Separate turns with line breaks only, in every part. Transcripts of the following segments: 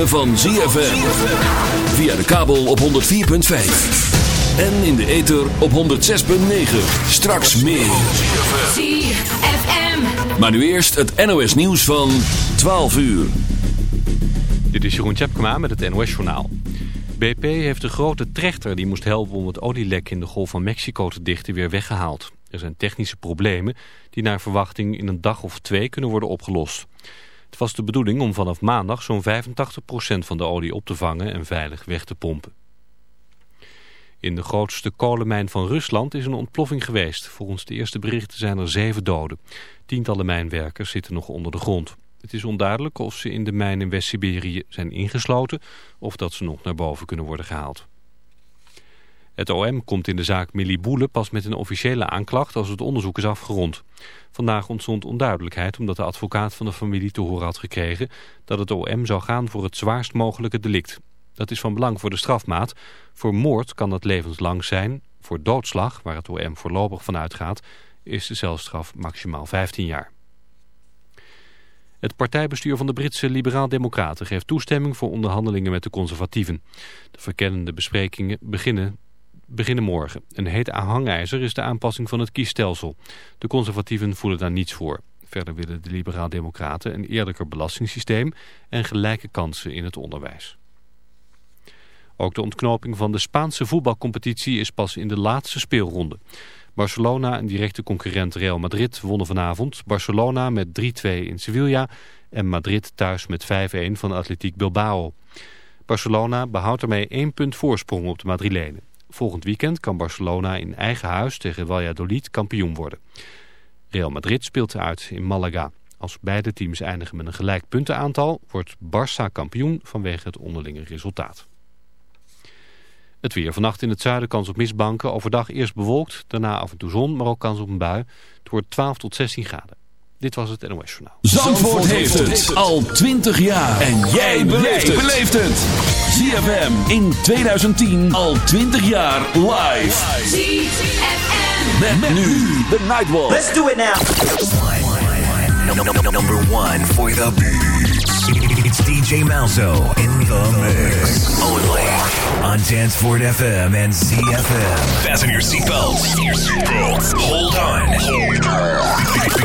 ritme van ZFM. Via de kabel op 104.5. En in de ether op 106.9. Straks meer.
ZFM.
Maar nu eerst het NOS nieuws van 12 uur.
Dit is Jeroen Tjepkema met het NOS Journaal. BP heeft de grote trechter die moest helpen om het olielek in de Golf van Mexico te dichten weer weggehaald. Er zijn technische problemen die naar verwachting in een dag of twee kunnen worden opgelost. Het was de bedoeling om vanaf maandag zo'n 85% van de olie op te vangen en veilig weg te pompen. In de grootste kolenmijn van Rusland is een ontploffing geweest. Volgens de eerste berichten zijn er zeven doden. Tientallen mijnwerkers zitten nog onder de grond. Het is onduidelijk of ze in de mijn in West-Siberië zijn ingesloten... of dat ze nog naar boven kunnen worden gehaald. Het OM komt in de zaak Millie Boele pas met een officiële aanklacht als het onderzoek is afgerond. Vandaag ontstond onduidelijkheid omdat de advocaat van de familie te horen had gekregen dat het OM zou gaan voor het zwaarst mogelijke delict. Dat is van belang voor de strafmaat. Voor moord kan dat levenslang zijn. Voor doodslag, waar het OM voorlopig van uitgaat, is de celstraf maximaal 15 jaar. Het partijbestuur van de Britse Liberaal-Democraten geeft toestemming voor onderhandelingen met de conservatieven. De verkennende besprekingen beginnen, beginnen morgen. Een heet hangijzer is de aanpassing van het kiesstelsel. De conservatieven voelen daar niets voor. Verder willen de Liberaal-Democraten een eerlijker belastingssysteem en gelijke kansen in het onderwijs. Ook de ontknoping van de Spaanse voetbalcompetitie is pas in de laatste speelronde. Barcelona en directe concurrent Real Madrid wonnen vanavond. Barcelona met 3-2 in Sevilla en Madrid thuis met 5-1 van Atletiek Bilbao. Barcelona behoudt ermee één punt voorsprong op de Madrilenen. Volgend weekend kan Barcelona in eigen huis tegen Valladolid kampioen worden. Real Madrid speelt uit in Malaga. Als beide teams eindigen met een gelijk puntenaantal... wordt Barça kampioen vanwege het onderlinge resultaat. Het weer. Vannacht in het zuiden kans op mistbanken. Overdag eerst bewolkt, daarna af en toe zon, maar ook kans op een bui. Het wordt 12 tot 16 graden. Dit was het NOS Journaal.
Zandvoort, heeft het al 20 jaar. En jij beleeft het. ZFM in 2010 al 20 jaar live.
ZFM.
Met, nu de Nightwalk.
Let's do it now.
Number one for the beats. It's DJ Malzo in the mix. Only on Danceport FM and CFM. Fasten your seatbelts. Hold on.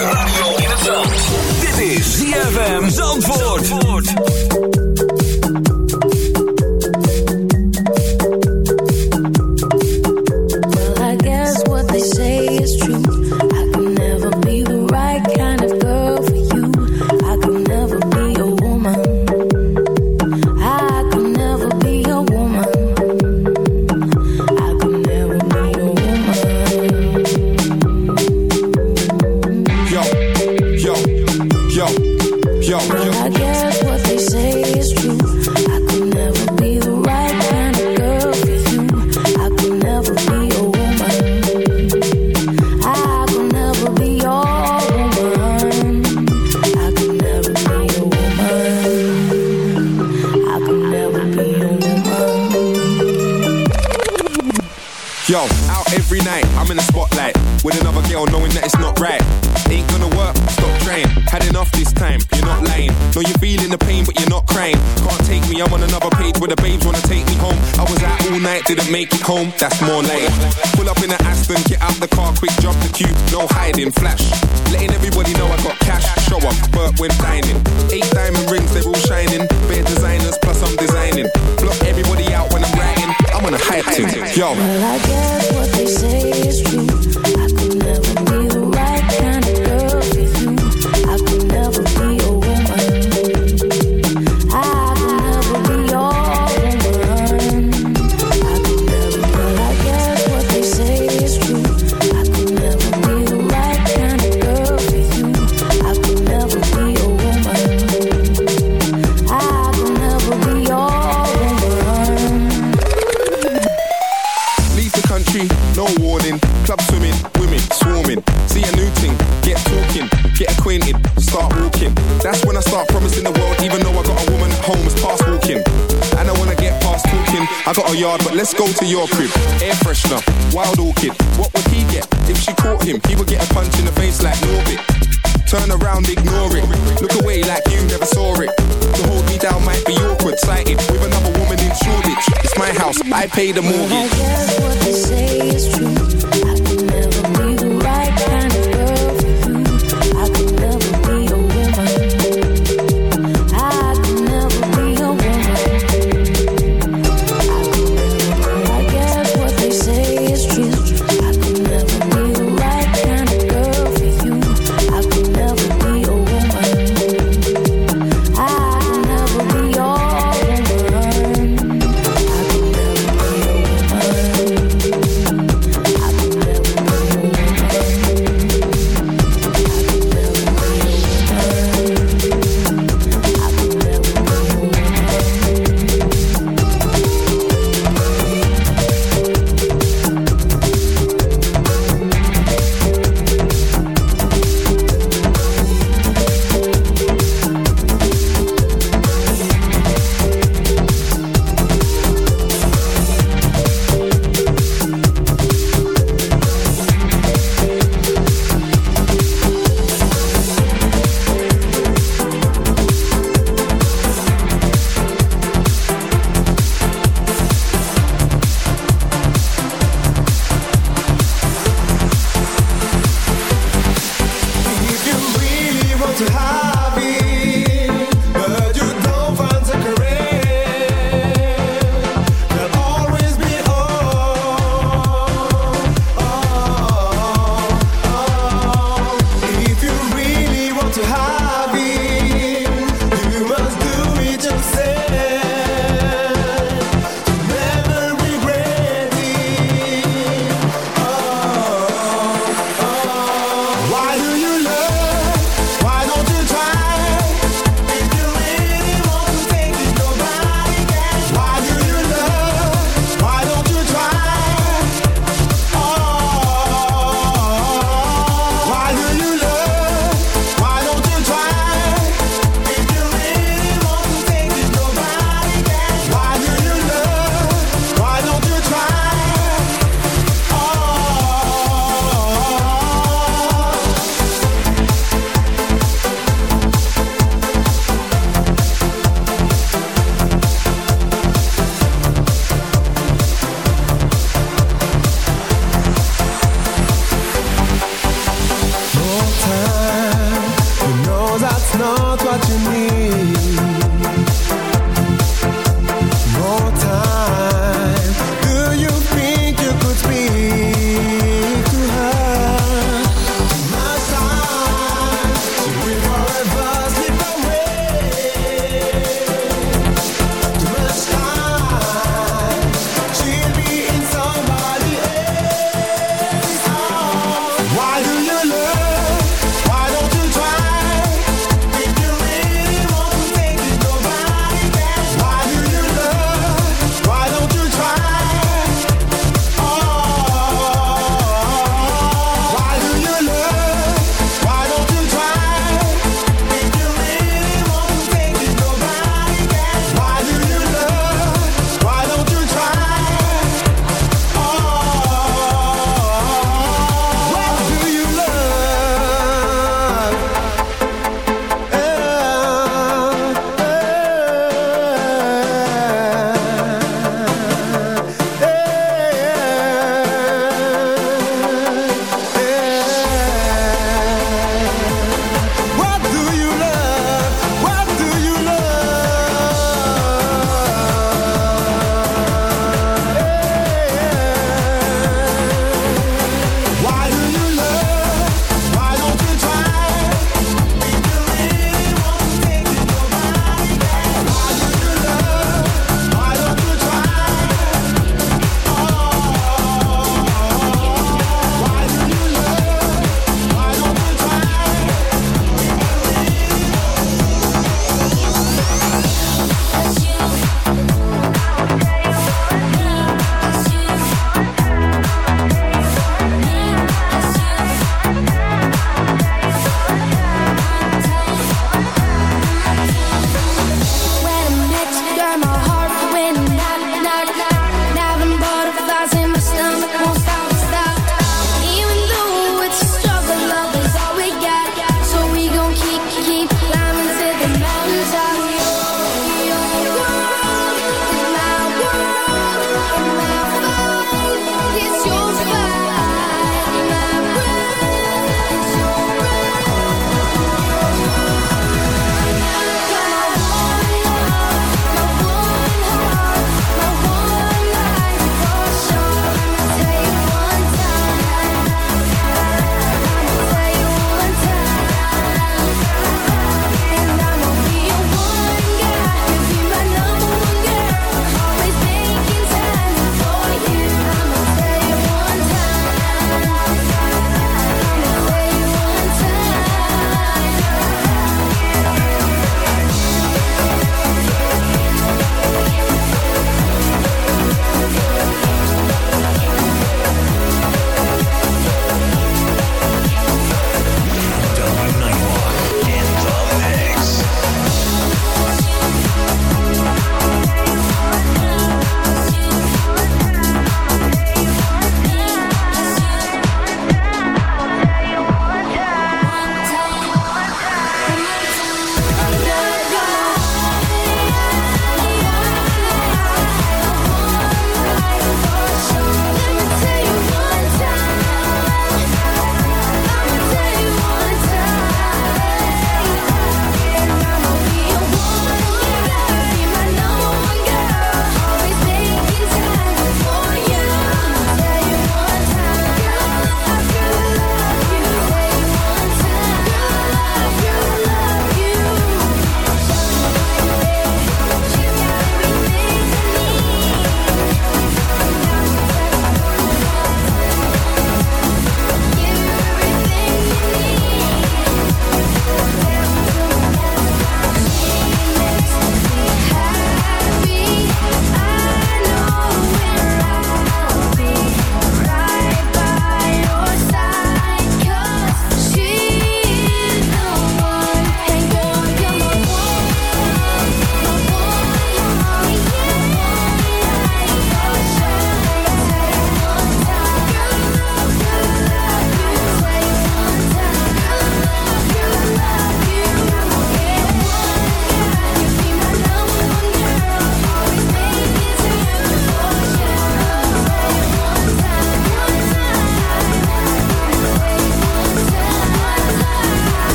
Yeah.
that's more lane. Pull up in an Aston, get out the car, quick drop the cube, no hiding, flash. let's go to your crib. Air freshener, wild orchid. What would he get if she caught him? He would get a punch in the face like Norbit. Turn around, ignore it. Look away like you never saw it. To hold me down might be awkward, sighted with another woman in Shoreditch. It's my house, I pay the mortgage. Well,
I guess what they say is true. I will never be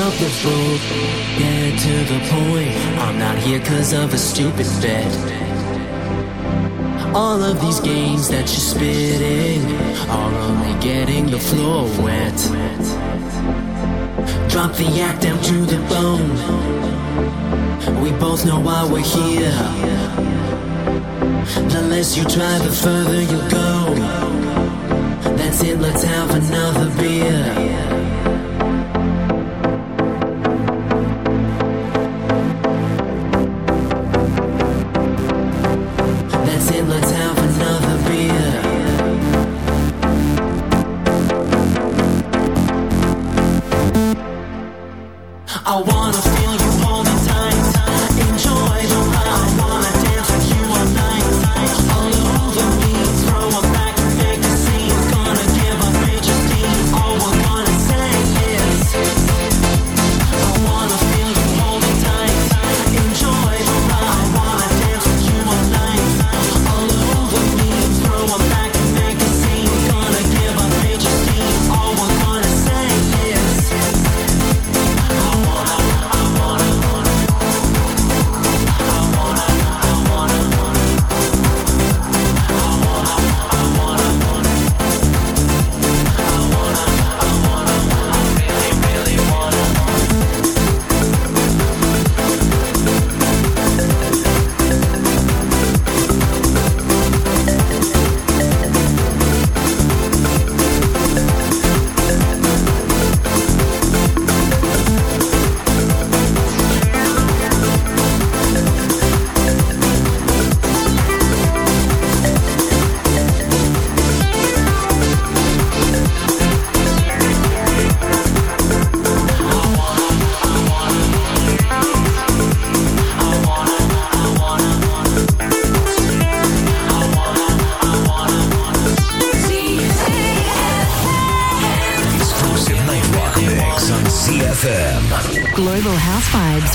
drop the boat, get to the point. I'm not here cause of a stupid bet. All of these games that you're spitting are only getting the floor wet. Drop the act down to the bone. We both know why we're here. The less you try, the further you go. That's it, let's have another beer.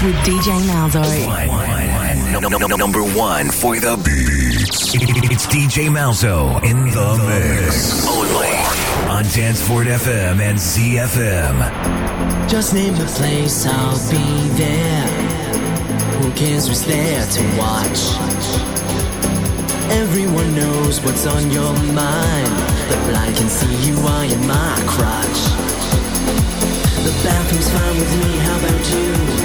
With DJ Malzo.
Number one for the beats. It's DJ Malzo in the mix. Only on Danceport FM and ZFM.
Just name the place, I'll be there. Who cares who's there to watch? Everyone knows what's on your mind. The blind can see you while you're my crotch. The bathroom's fine with me, how about you?